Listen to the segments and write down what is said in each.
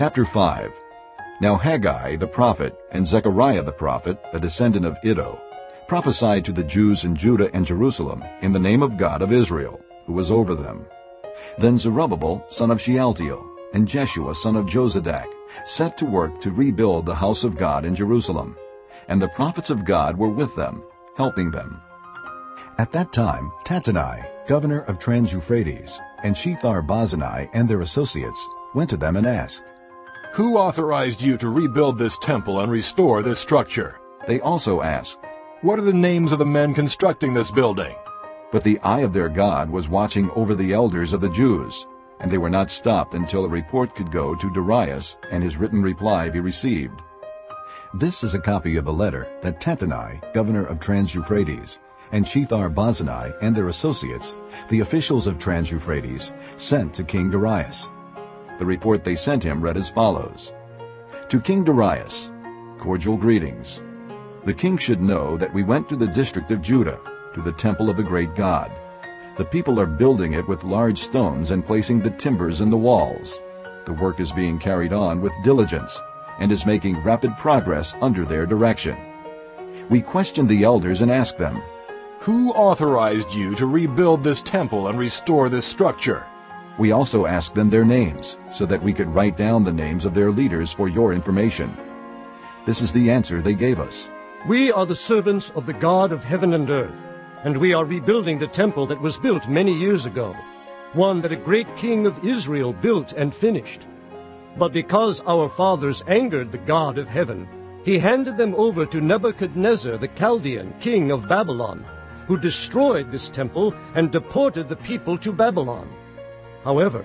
Chapter 5 Now Haggai the prophet and Zechariah the prophet, a descendant of Iddo, prophesied to the Jews in Judah and Jerusalem in the name of God of Israel, who was over them. Then Zerubbabel, son of Shealtiel, and Jeshua, son of Jozadak, set to work to rebuild the house of God in Jerusalem. And the prophets of God were with them, helping them. At that time, Tattenai, governor of Trans-Euphrates, and Shethar-Bozenai and their associates went to them and asked, Who authorized you to rebuild this temple and restore this structure? They also asked, What are the names of the men constructing this building? But the eye of their God was watching over the elders of the Jews, and they were not stopped until a report could go to Darius and his written reply be received. This is a copy of the letter that Tattenai, governor of Trans-Euphrates, and Shethar-Bozenai and their associates, the officials of Trans-Euphrates, sent to King Darius. The report they sent him read as follows. To King Darius, cordial greetings. The king should know that we went to the district of Judah, to the temple of the great God. The people are building it with large stones and placing the timbers in the walls. The work is being carried on with diligence and is making rapid progress under their direction. We questioned the elders and asked them, Who authorized you to rebuild this temple and restore this structure? We also asked them their names, so that we could write down the names of their leaders for your information. This is the answer they gave us. We are the servants of the God of heaven and earth, and we are rebuilding the temple that was built many years ago, one that a great king of Israel built and finished. But because our fathers angered the God of heaven, he handed them over to Nebuchadnezzar the Chaldean, king of Babylon, who destroyed this temple and deported the people to Babylon. However,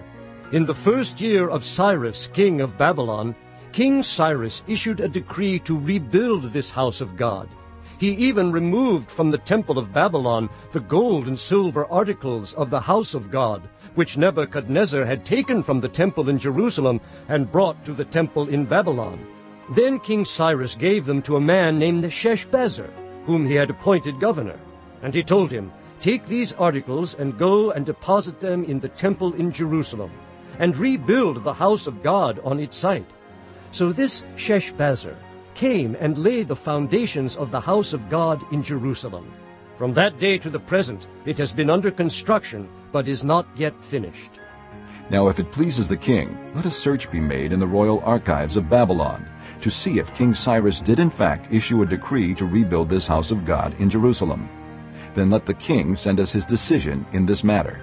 in the first year of Cyrus, king of Babylon, King Cyrus issued a decree to rebuild this house of God. He even removed from the temple of Babylon the gold and silver articles of the house of God, which Nebuchadnezzar had taken from the temple in Jerusalem and brought to the temple in Babylon. Then King Cyrus gave them to a man named Sheshbazzar, whom he had appointed governor. And he told him, Take these articles and go and deposit them in the temple in Jerusalem, and rebuild the house of God on its site. So this Sheshbazzar came and laid the foundations of the house of God in Jerusalem. From that day to the present it has been under construction, but is not yet finished. Now if it pleases the king, let a search be made in the royal archives of Babylon, to see if King Cyrus did in fact issue a decree to rebuild this house of God in Jerusalem. Then let the king send us his decision in this matter.